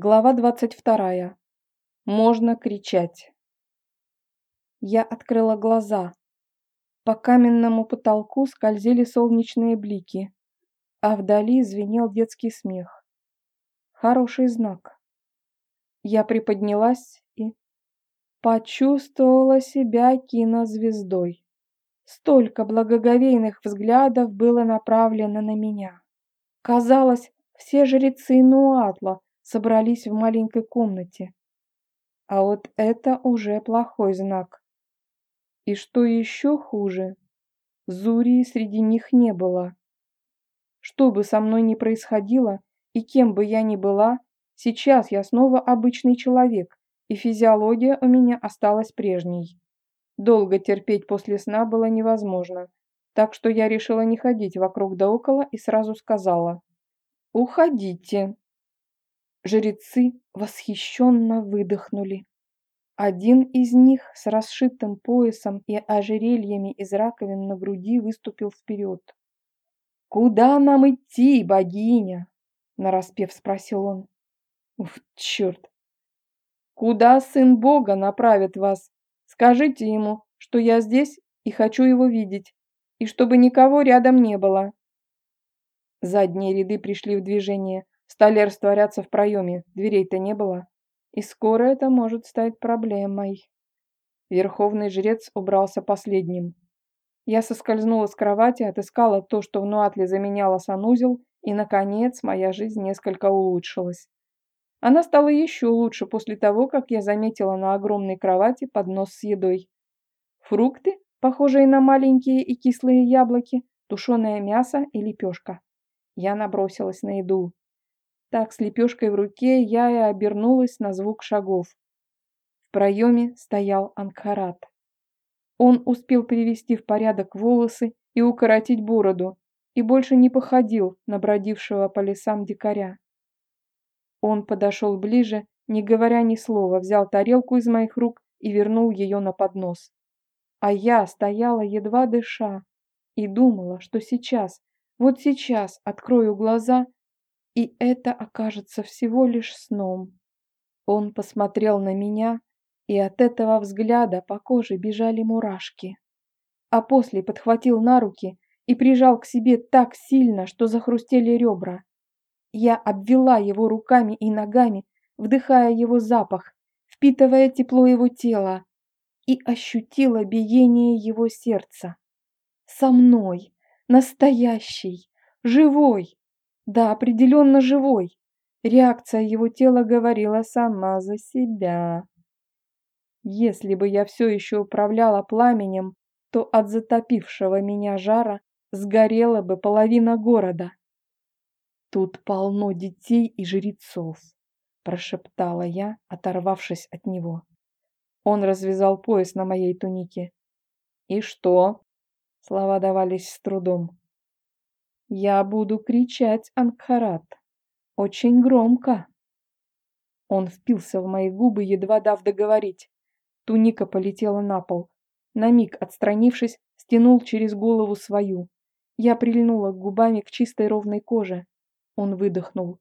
Глава двадцать вторая. Можно кричать. Я открыла глаза. По каменному потолку скользили солнечные блики, а вдали звенел детский смех. Хороший знак. Я приподнялась и почувствовала себя кинозвездой. Столько благоговейных взглядов было направлено на меня. Казалось, все жрецы Нуатла собрались в маленькой комнате. А вот это уже плохой знак. И что еще хуже, Зурии среди них не было. Что бы со мной ни происходило, и кем бы я ни была, сейчас я снова обычный человек, и физиология у меня осталась прежней. Долго терпеть после сна было невозможно, так что я решила не ходить вокруг да около и сразу сказала «Уходите». Жрецы восхищенно выдохнули. Один из них с расшитым поясом и ожерельями из раковин на груди выступил вперед. «Куда нам идти, богиня?» – нараспев спросил он. «Ух, черт! Куда сын Бога направит вас? Скажите ему, что я здесь и хочу его видеть, и чтобы никого рядом не было». Задние ряды пришли в движение – Стали растворяться в проеме, дверей-то не было. И скоро это может стать проблемой. Верховный жрец убрался последним. Я соскользнула с кровати, отыскала то, что в Нуатле заменяло санузел, и, наконец, моя жизнь несколько улучшилась. Она стала еще лучше после того, как я заметила на огромной кровати поднос с едой. Фрукты, похожие на маленькие и кислые яблоки, тушеное мясо и лепешка. Я набросилась на еду. Так, с лепешкой в руке, я и обернулась на звук шагов. В проеме стоял Ангхарат. Он успел привести в порядок волосы и укоротить бороду, и больше не походил на бродившего по лесам дикаря. Он подошел ближе, не говоря ни слова, взял тарелку из моих рук и вернул ее на поднос. А я стояла, едва дыша, и думала, что сейчас, вот сейчас открою глаза и это окажется всего лишь сном. Он посмотрел на меня, и от этого взгляда по коже бежали мурашки. А после подхватил на руки и прижал к себе так сильно, что захрустели ребра. Я обвела его руками и ногами, вдыхая его запах, впитывая тепло его тела, и ощутила биение его сердца. Со мной, настоящий, живой, да, определенно живой. Реакция его тела говорила сама за себя. Если бы я все еще управляла пламенем, то от затопившего меня жара сгорела бы половина города. «Тут полно детей и жрецов», – прошептала я, оторвавшись от него. Он развязал пояс на моей тунике. «И что?» Слова давались с трудом. Я буду кричать Ангхарат. Очень громко. Он впился в мои губы, едва дав договорить. Туника полетела на пол. На миг, отстранившись, стянул через голову свою. Я прильнула губами к чистой ровной коже. Он выдохнул.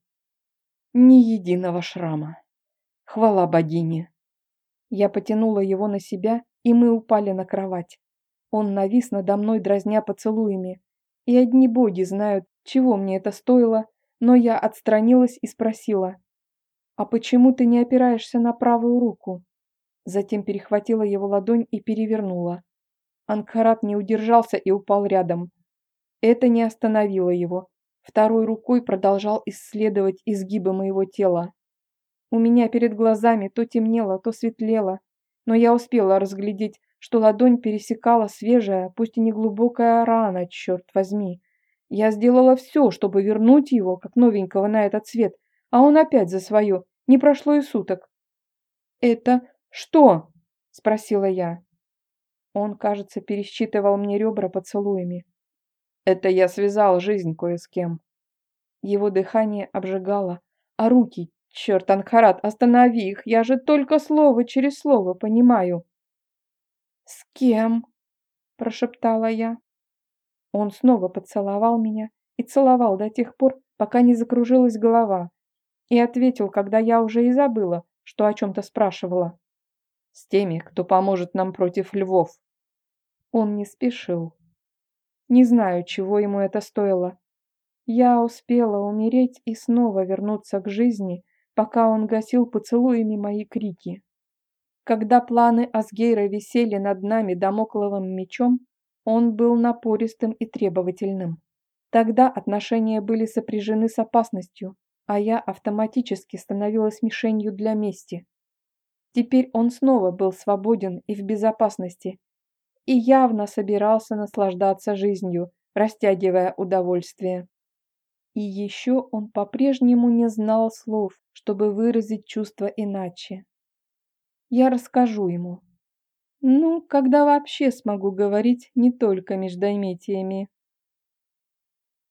Ни единого шрама. Хвала богине. Я потянула его на себя, и мы упали на кровать. Он навис надо мной, дразня поцелуями. И одни боги знают, чего мне это стоило, но я отстранилась и спросила, «А почему ты не опираешься на правую руку?» Затем перехватила его ладонь и перевернула. Анкарат не удержался и упал рядом. Это не остановило его. Второй рукой продолжал исследовать изгибы моего тела. У меня перед глазами то темнело, то светлело, но я успела разглядеть что ладонь пересекала свежая, пусть и не глубокая рана, черт возьми. Я сделала все, чтобы вернуть его, как новенького, на этот свет, а он опять за свое. Не прошло и суток. «Это что?» – спросила я. Он, кажется, пересчитывал мне ребра поцелуями. «Это я связал жизнь кое с кем». Его дыхание обжигало, а руки, черт, Анхарат, останови их, я же только слово через слово понимаю. «С кем?» – прошептала я. Он снова поцеловал меня и целовал до тех пор, пока не закружилась голова. И ответил, когда я уже и забыла, что о чем-то спрашивала. С теми, кто поможет нам против львов. Он не спешил. Не знаю, чего ему это стоило. Я успела умереть и снова вернуться к жизни, пока он гасил поцелуями мои крики. Когда планы Асгейра висели над нами домокловым мечом, он был напористым и требовательным. Тогда отношения были сопряжены с опасностью, а я автоматически становилась мишенью для мести. Теперь он снова был свободен и в безопасности, и явно собирался наслаждаться жизнью, растягивая удовольствие. И еще он по-прежнему не знал слов, чтобы выразить чувства иначе. Я расскажу ему. Ну, когда вообще смогу говорить не только междометиями.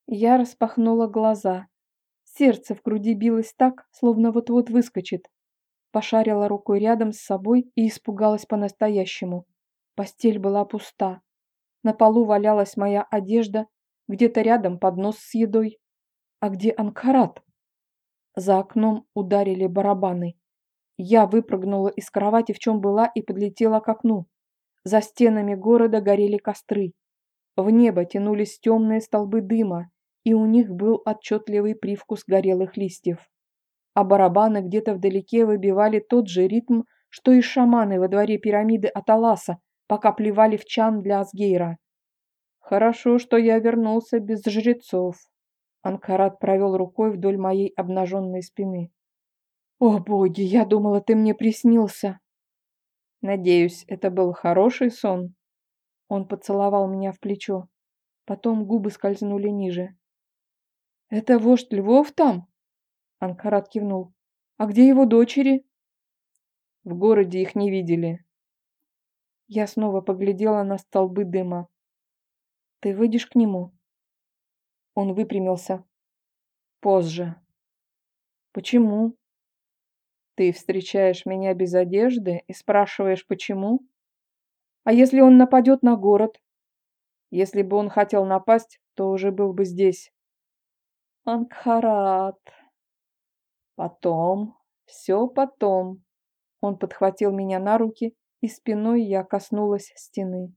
Я распахнула глаза. Сердце в груди билось так, словно вот-вот выскочит. Пошарила рукой рядом с собой и испугалась по-настоящему. Постель была пуста. На полу валялась моя одежда, где-то рядом поднос с едой. А где Анкарат? За окном ударили барабаны. Я выпрыгнула из кровати, в чем была, и подлетела к окну. За стенами города горели костры. В небо тянулись темные столбы дыма, и у них был отчетливый привкус горелых листьев. А барабаны где-то вдалеке выбивали тот же ритм, что и шаманы во дворе пирамиды Аталаса, пока плевали в чан для Асгейра. Хорошо, что я вернулся без жрецов. Анкарат провел рукой вдоль моей обнаженной спины. «О, боги, я думала, ты мне приснился!» «Надеюсь, это был хороший сон?» Он поцеловал меня в плечо. Потом губы скользнули ниже. «Это вождь Львов там?» Анкарат кивнул. «А где его дочери?» «В городе их не видели». Я снова поглядела на столбы дыма. «Ты выйдешь к нему?» Он выпрямился. «Позже». «Почему?» «Ты встречаешь меня без одежды и спрашиваешь, почему?» «А если он нападет на город?» «Если бы он хотел напасть, то уже был бы здесь». «Ангхарат». «Потом, все потом». Он подхватил меня на руки, и спиной я коснулась стены.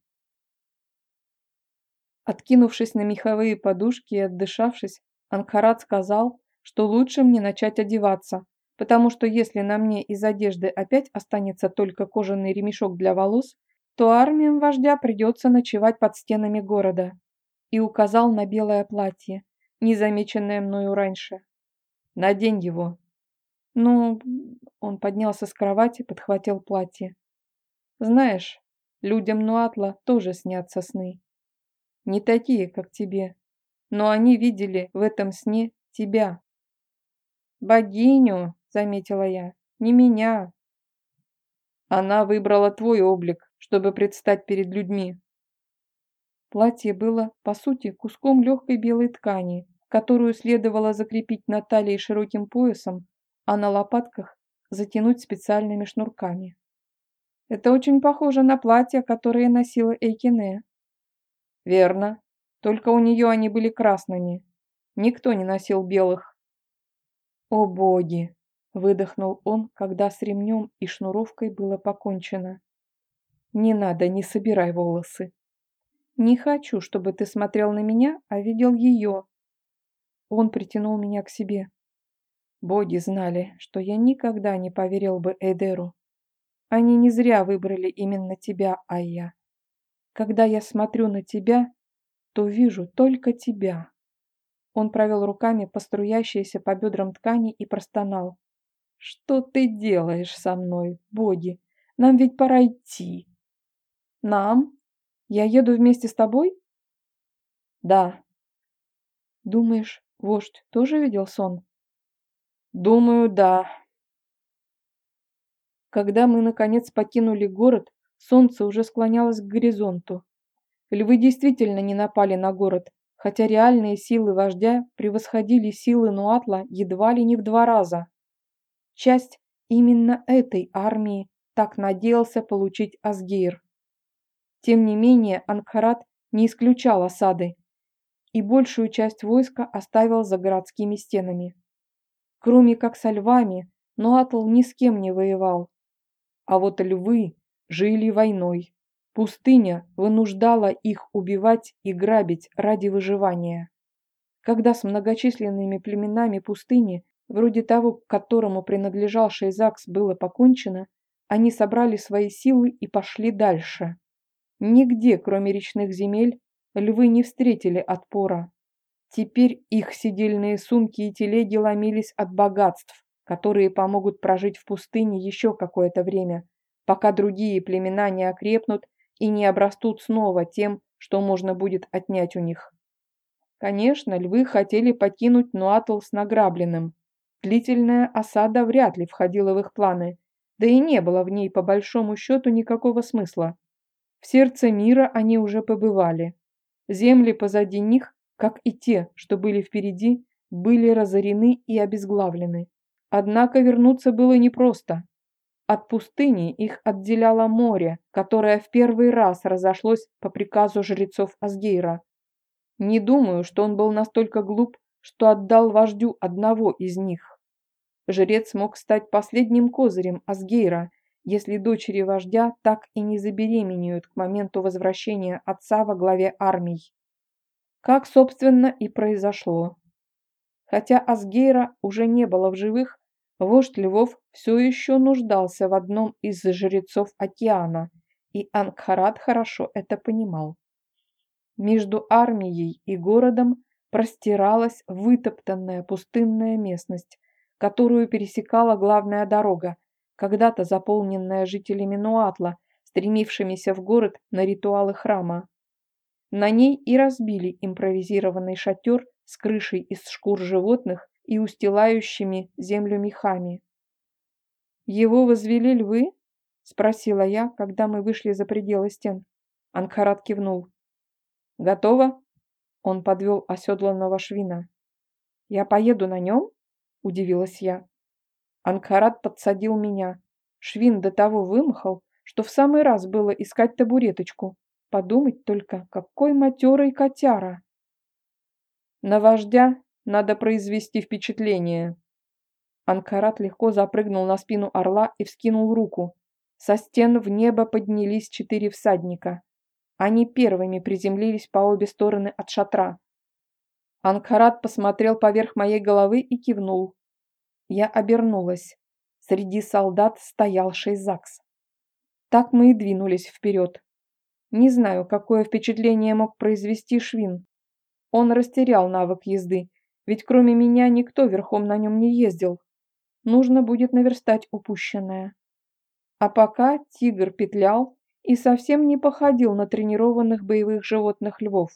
Откинувшись на меховые подушки и отдышавшись, Анкарат сказал, что лучше мне начать одеваться, потому что если на мне из одежды опять останется только кожаный ремешок для волос, то армиям вождя придется ночевать под стенами города. И указал на белое платье, незамеченное мною раньше. «Надень его». «Ну...» Он поднялся с кровати, подхватил платье. «Знаешь, людям Нуатла тоже снятся сны не такие, как тебе, но они видели в этом сне тебя. «Богиню», — заметила я, — «не меня». Она выбрала твой облик, чтобы предстать перед людьми. Платье было, по сути, куском легкой белой ткани, которую следовало закрепить на талии широким поясом, а на лопатках затянуть специальными шнурками. Это очень похоже на платье, которое носила Эйкине. Верно. Только у нее они были красными. Никто не носил белых. О боги! Выдохнул он, когда с ремнем и шнуровкой было покончено. Не надо, не собирай волосы. Не хочу, чтобы ты смотрел на меня, а видел ее. Он притянул меня к себе. Боги знали, что я никогда не поверил бы Эдеру. Они не зря выбрали именно тебя, Айя. Когда я смотрю на тебя, то вижу только тебя. Он провел руками по струящейся по бедрам ткани и простонал. «Что ты делаешь со мной, боги? Нам ведь пора идти». «Нам? Я еду вместе с тобой?» «Да». «Думаешь, вождь тоже видел сон?» «Думаю, да». Когда мы, наконец, покинули город, Солнце уже склонялось к горизонту. Львы действительно не напали на город, хотя реальные силы вождя превосходили силы Нуатла едва ли не в два раза. Часть именно этой армии так надеялся получить Асгейр. Тем не менее, Ангхарат не исключал осады и большую часть войска оставил за городскими стенами. Кроме как со львами, Нуатл ни с кем не воевал. А вот львы жили войной. Пустыня вынуждала их убивать и грабить ради выживания. Когда с многочисленными племенами пустыни, вроде того, к которому принадлежал Шейзакс, было покончено, они собрали свои силы и пошли дальше. Нигде, кроме речных земель, львы не встретили отпора. Теперь их сидельные сумки и телеги ломились от богатств, которые помогут прожить в пустыне еще какое-то время, пока другие племена не окрепнут и не обрастут снова тем, что можно будет отнять у них. Конечно, львы хотели покинуть Нуатл с награбленным. Длительная осада вряд ли входила в их планы, да и не было в ней по большому счету никакого смысла. В сердце мира они уже побывали. Земли позади них, как и те, что были впереди, были разорены и обезглавлены. Однако вернуться было непросто. От пустыни их отделяло море, которое в первый раз разошлось по приказу жрецов Асгейра. Не думаю, что он был настолько глуп, что отдал вождю одного из них. Жрец мог стать последним козырем Асгейра, если дочери вождя так и не забеременеют к моменту возвращения отца во главе армий. Как, собственно, и произошло. Хотя Асгейра уже не было в живых, вождь Львов все еще нуждался в одном из жрецов океана, и Ангхарат хорошо это понимал. Между армией и городом простиралась вытоптанная пустынная местность, которую пересекала главная дорога, когда-то заполненная жителями Нуатла, стремившимися в город на ритуалы храма. На ней и разбили импровизированный шатер с крышей из шкур животных и устилающими землю мехами. «Его возвели львы?» – спросила я, когда мы вышли за пределы стен. Анхарат кивнул. «Готово?» – он подвел оседланного швина. «Я поеду на нем?» – удивилась я. Анкарат подсадил меня. Швин до того вымахал, что в самый раз было искать табуреточку. Подумать только, какой матерый котяра. На вождя надо произвести впечатление. Анкарат легко запрыгнул на спину орла и вскинул руку. Со стен в небо поднялись четыре всадника. Они первыми приземлились по обе стороны от шатра. Анкарат посмотрел поверх моей головы и кивнул. Я обернулась. Среди солдат стоял Шейзакс. Так мы и двинулись вперед. Не знаю, какое впечатление мог произвести Швин. Он растерял навык езды, ведь кроме меня никто верхом на нем не ездил. Нужно будет наверстать упущенное. А пока тигр петлял и совсем не походил на тренированных боевых животных львов.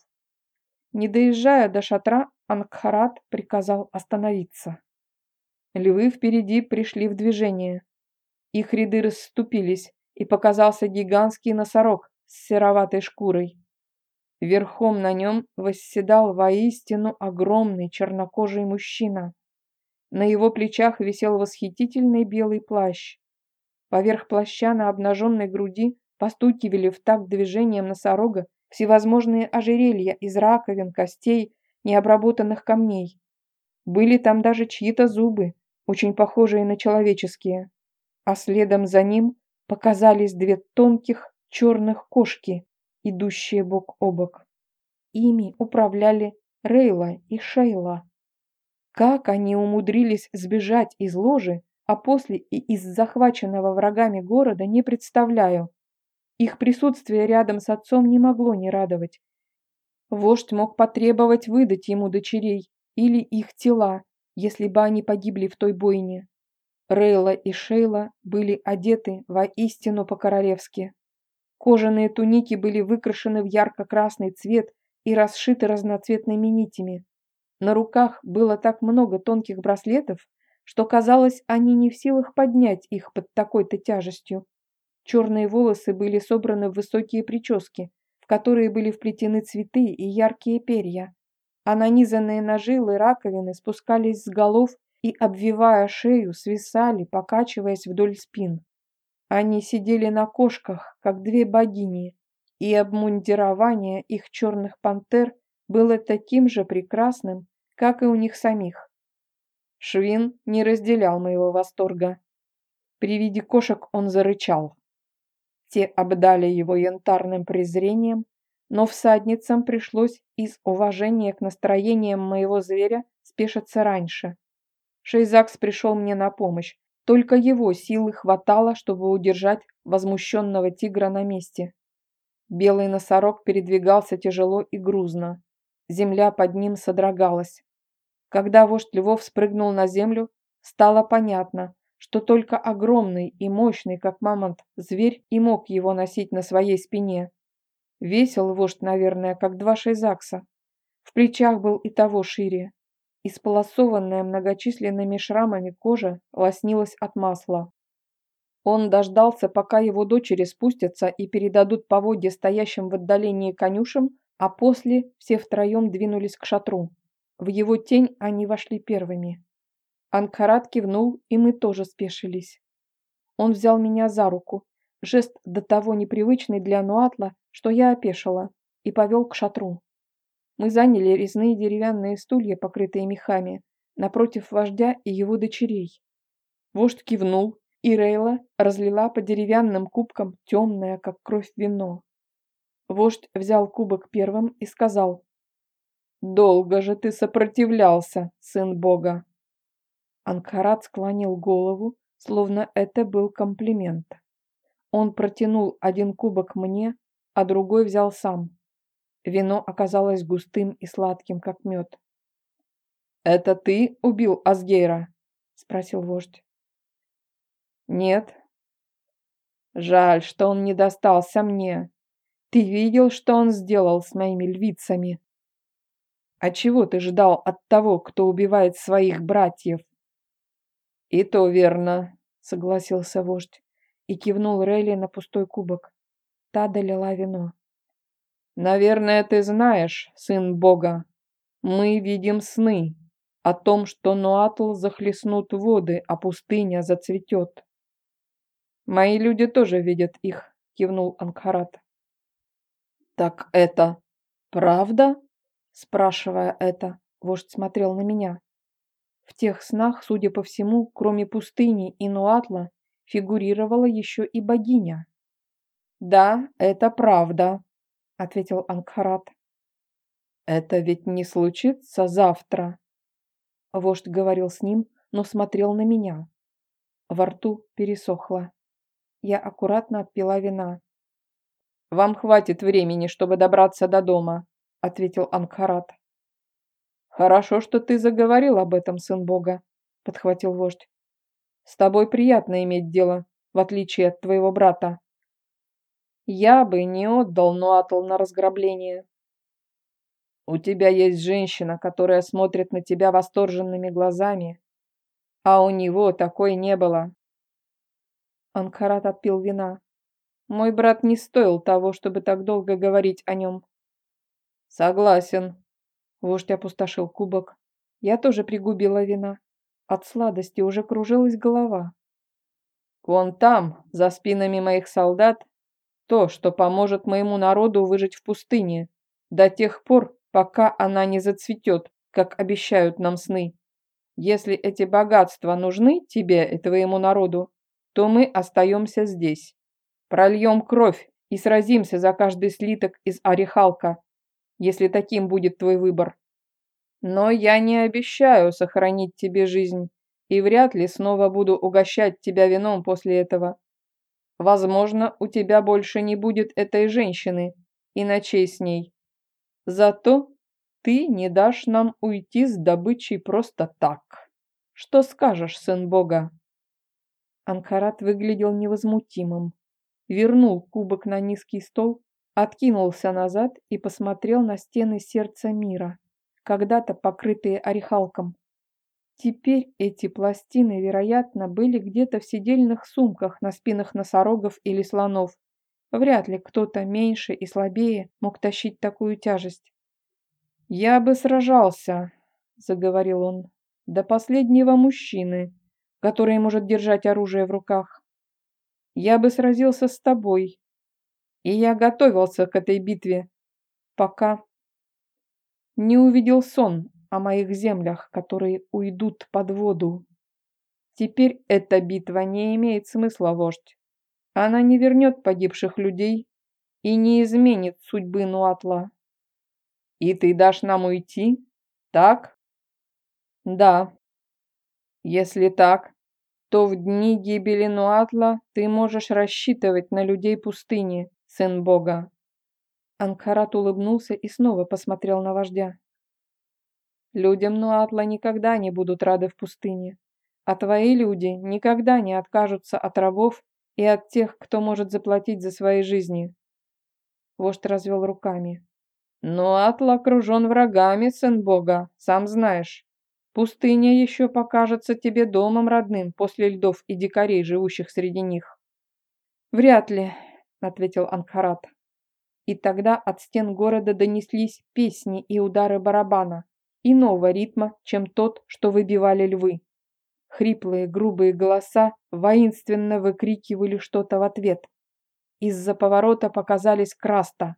Не доезжая до шатра, Ангхарат приказал остановиться. Львы впереди пришли в движение. Их ряды расступились, и показался гигантский носорог с сероватой шкурой. Верхом на нем восседал воистину огромный чернокожий мужчина. На его плечах висел восхитительный белый плащ. Поверх плаща на обнаженной груди постукивали в такт движением носорога всевозможные ожерелья из раковин, костей, необработанных камней. Были там даже чьи-то зубы, очень похожие на человеческие, а следом за ним показались две тонких черных кошки, идущие бок о бок. Ими управляли Рейла и Шейла. Как они умудрились сбежать из ложи, а после и из захваченного врагами города, не представляю. Их присутствие рядом с отцом не могло не радовать. Вождь мог потребовать выдать ему дочерей или их тела, если бы они погибли в той бойне. Рейла и Шейла были одеты воистину по-королевски. Кожаные туники были выкрашены в ярко-красный цвет и расшиты разноцветными нитями. На руках было так много тонких браслетов, что казалось, они не в силах поднять их под такой-то тяжестью. Черные волосы были собраны в высокие прически, в которые были вплетены цветы и яркие перья, а нанизанные на жилы раковины спускались с голов и, обвивая шею, свисали, покачиваясь вдоль спин. Они сидели на кошках, как две богини, и обмундирование их черных пантер было таким же прекрасным, как и у них самих. Швин не разделял моего восторга. При виде кошек он зарычал. Те обдали его янтарным презрением, но всадницам пришлось из уважения к настроениям моего зверя спешиться раньше. Шейзакс пришел мне на помощь, только его силы хватало, чтобы удержать возмущенного тигра на месте. Белый носорог передвигался тяжело и грузно. Земля под ним содрогалась. Когда вождь львов спрыгнул на землю, стало понятно, что только огромный и мощный, как мамонт, зверь и мог его носить на своей спине. Весил вождь, наверное, как два шейзакса. В плечах был и того шире. Исполосованная многочисленными шрамами кожа лоснилась от масла. Он дождался, пока его дочери спустятся и передадут поводья стоящим в отдалении конюшам, а после все втроем двинулись к шатру. В его тень они вошли первыми. Анкарат кивнул, и мы тоже спешились. Он взял меня за руку, жест до того непривычный для Нуатла, что я опешила, и повел к шатру. Мы заняли резные деревянные стулья, покрытые мехами, напротив вождя и его дочерей. Вождь кивнул, и Рейла разлила по деревянным кубкам темное, как кровь, вино. Вождь взял кубок первым и сказал, «Долго же ты сопротивлялся, сын Бога!» Анкарат склонил голову, словно это был комплимент. Он протянул один кубок мне, а другой взял сам. Вино оказалось густым и сладким, как мед. «Это ты убил Асгейра?» — спросил вождь. «Нет». «Жаль, что он не достался мне. Ты видел, что он сделал с моими львицами?» «А чего ты ждал от того, кто убивает своих братьев?» «И то верно», — согласился вождь и кивнул Рейли на пустой кубок. Та долила вино. Наверное, ты знаешь, сын Бога, мы видим сны о том, что Нуатл захлестнут воды, а пустыня зацветет. Мои люди тоже видят их, кивнул Ангхарат. Так это правда? Спрашивая это, вождь смотрел на меня. В тех снах, судя по всему, кроме пустыни и Нуатла, фигурировала еще и богиня. Да, это правда, — ответил Ангхарат. «Это ведь не случится завтра!» Вождь говорил с ним, но смотрел на меня. Во рту пересохло. Я аккуратно отпила вина. «Вам хватит времени, чтобы добраться до дома», — ответил Ангхарат. «Хорошо, что ты заговорил об этом, сын Бога», — подхватил вождь. «С тобой приятно иметь дело, в отличие от твоего брата. Я бы не отдал Нуатл на разграбление. У тебя есть женщина, которая смотрит на тебя восторженными глазами, а у него такой не было. Анкарат отпил вина. Мой брат не стоил того, чтобы так долго говорить о нем. Согласен. Вождь опустошил кубок. Я тоже пригубила вина. От сладости уже кружилась голова. Вон там, за спинами моих солдат, то, что поможет моему народу выжить в пустыне, до тех пор, пока она не зацветет, как обещают нам сны. Если эти богатства нужны тебе и твоему народу, то мы остаемся здесь. Прольем кровь и сразимся за каждый слиток из орехалка, если таким будет твой выбор. Но я не обещаю сохранить тебе жизнь и вряд ли снова буду угощать тебя вином после этого. Возможно, у тебя больше не будет этой женщины и ночей с ней. Зато ты не дашь нам уйти с добычей просто так. Что скажешь, сын Бога?» Анкарат выглядел невозмутимым. Вернул кубок на низкий стол, откинулся назад и посмотрел на стены сердца мира, когда-то покрытые орехалком. Теперь эти пластины, вероятно, были где-то в сидельных сумках на спинах носорогов или слонов. Вряд ли кто-то меньше и слабее мог тащить такую тяжесть. «Я бы сражался», — заговорил он, — «до последнего мужчины, который может держать оружие в руках. Я бы сразился с тобой, и я готовился к этой битве, пока не увидел сон о моих землях, которые уйдут под воду. Теперь эта битва не имеет смысла, вождь. Она не вернет погибших людей и не изменит судьбы Нуатла. И ты дашь нам уйти? Так? Да. Если так, то в дни гибели Нуатла ты можешь рассчитывать на людей пустыни, сын Бога. Анкарат улыбнулся и снова посмотрел на вождя. Людям Нуатла никогда не будут рады в пустыне, а твои люди никогда не откажутся от рабов и от тех, кто может заплатить за свои жизни. Вождь развел руками. Нуатл окружен врагами, сын Бога, сам знаешь. Пустыня еще покажется тебе домом родным после льдов и дикарей, живущих среди них. Вряд ли, ответил Анхарат. И тогда от стен города донеслись песни и удары барабана, иного ритма, чем тот, что выбивали львы. Хриплые, грубые голоса воинственно выкрикивали что-то в ответ. Из-за поворота показались краста.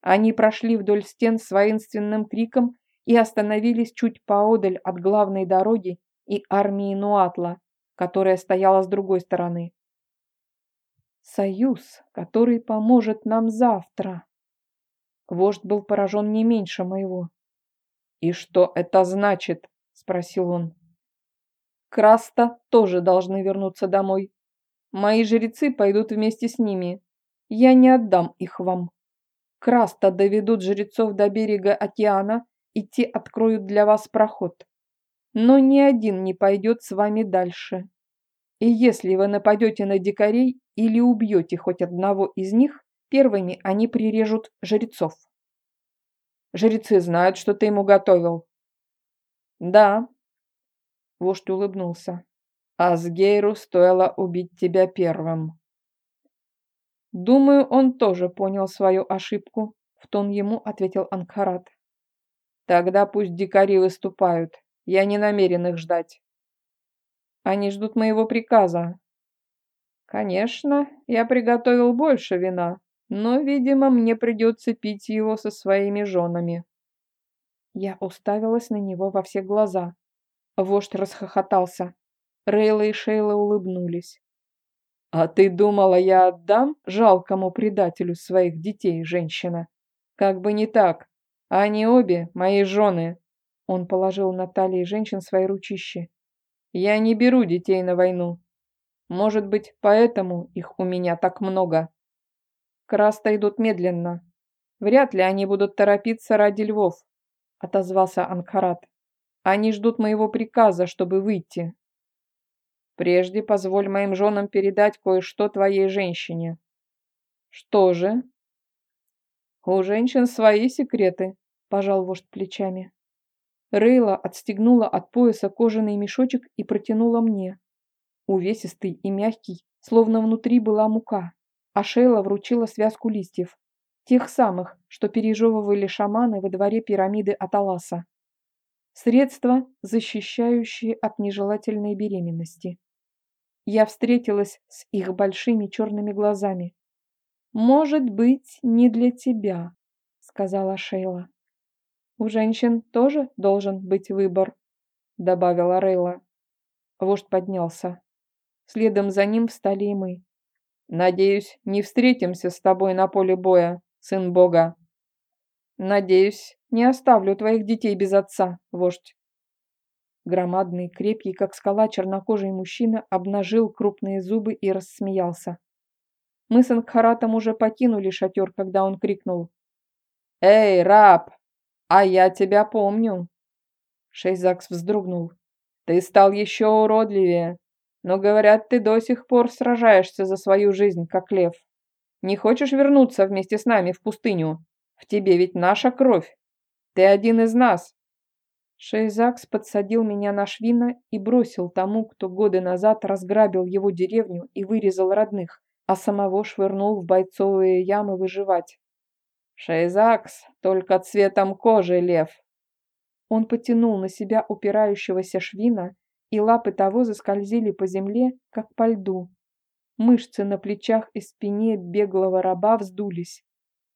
Они прошли вдоль стен с воинственным криком и остановились чуть поодаль от главной дороги и армии Нуатла, которая стояла с другой стороны. Союз, который поможет нам завтра. Вождь был поражен не меньше моего. «И что это значит?» – спросил он. «Краста тоже должны вернуться домой. Мои жрецы пойдут вместе с ними. Я не отдам их вам. Краста доведут жрецов до берега океана, и те откроют для вас проход. Но ни один не пойдет с вами дальше. И если вы нападете на дикарей или убьете хоть одного из них, первыми они прирежут жрецов. Жрецы знают, что ты ему готовил. Да. Вождь улыбнулся. Асгейру стоило убить тебя первым. Думаю, он тоже понял свою ошибку, в тон ему ответил Анкарат. Тогда пусть дикари выступают. Я не намерен их ждать. Они ждут моего приказа. Конечно, я приготовил больше вина, но, видимо, мне придется пить его со своими женами. Я уставилась на него во все глаза. Вождь расхохотался. Рейла и Шейла улыбнулись. «А ты думала, я отдам жалкому предателю своих детей, женщина? Как бы не так. Они обе мои жены». Он положил на талии женщин свои ручищи. «Я не беру детей на войну. Может быть, поэтому их у меня так много». Краста идут медленно. Вряд ли они будут торопиться ради львов, отозвался Анкарат. Они ждут моего приказа, чтобы выйти. Прежде позволь моим женам передать кое-что твоей женщине. Что же? У женщин свои секреты, пожал вождь плечами. Рейла отстегнула от пояса кожаный мешочек и протянула мне. Увесистый и мягкий, словно внутри была мука а Шейла вручила связку листьев, тех самых, что пережевывали шаманы во дворе пирамиды Аталаса. Средства, защищающие от нежелательной беременности. Я встретилась с их большими черными глазами. «Может быть, не для тебя», — сказала Шейла. «У женщин тоже должен быть выбор», — добавила Рейла. Вождь поднялся. Следом за ним встали и мы. Надеюсь, не встретимся с тобой на поле боя, сын Бога. Надеюсь, не оставлю твоих детей без отца, вождь. Громадный, крепкий, как скала, чернокожий мужчина обнажил крупные зубы и рассмеялся. Мы с Ангхаратом уже покинули шатер, когда он крикнул. «Эй, раб! А я тебя помню!» Шейзакс вздрогнул. «Ты стал еще уродливее. Но, говорят, ты до сих пор сражаешься за свою жизнь, как лев. Не хочешь вернуться вместе с нами в пустыню? В тебе ведь наша кровь. Ты один из нас. Шейзакс подсадил меня на швина и бросил тому, кто годы назад разграбил его деревню и вырезал родных, а самого швырнул в бойцовые ямы выживать. Шейзакс, только цветом кожи лев. Он потянул на себя упирающегося швина и лапы того заскользили по земле, как по льду. Мышцы на плечах и спине беглого раба вздулись.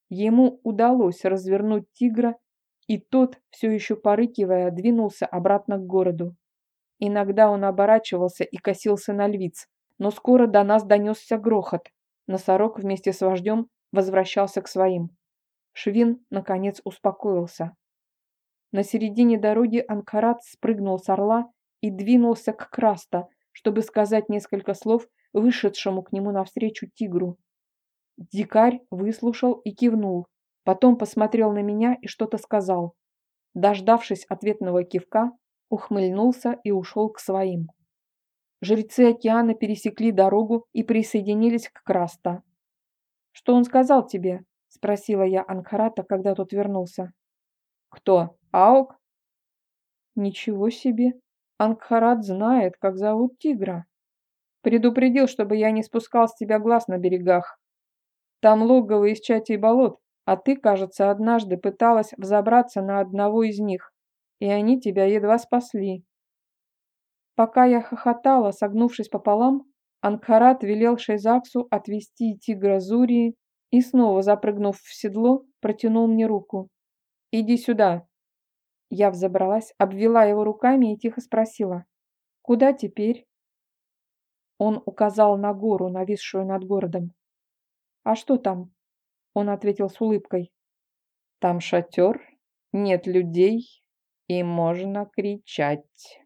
Ему удалось развернуть тигра и тот, все еще порыкивая, двинулся обратно к городу. Иногда он оборачивался и косился на львиц, но скоро до нас донесся грохот. Носорог вместе с вождем возвращался к своим. Швин, наконец, успокоился. На середине дороги Анкарат спрыгнул с орла и двинулся к Краста, чтобы сказать несколько слов вышедшему к нему навстречу тигру. Дикарь выслушал и кивнул, потом посмотрел на меня и что-то сказал. Дождавшись ответного кивка, ухмыльнулся и ушел к своим. Жрецы океана пересекли дорогу и присоединились к Краста. «Что он сказал тебе?» – спросила я Анхарата, когда тот вернулся. «Кто? Аук?» «Ничего себе! Ангхарат знает, как зовут тигра. Предупредил, чтобы я не спускал с тебя глаз на берегах. Там логово из чати и болот, а ты, кажется, однажды пыталась взобраться на одного из них, и они тебя едва спасли. Пока я хохотала, согнувшись пополам, Анкарат велел Шейзаксу отвести тигра Зурии и, снова запрыгнув в седло, протянул мне руку. «Иди сюда!» Я взобралась, обвела его руками и тихо спросила. «Куда теперь?» Он указал на гору, нависшую над городом. «А что там?» Он ответил с улыбкой. «Там шатер, нет людей и можно кричать».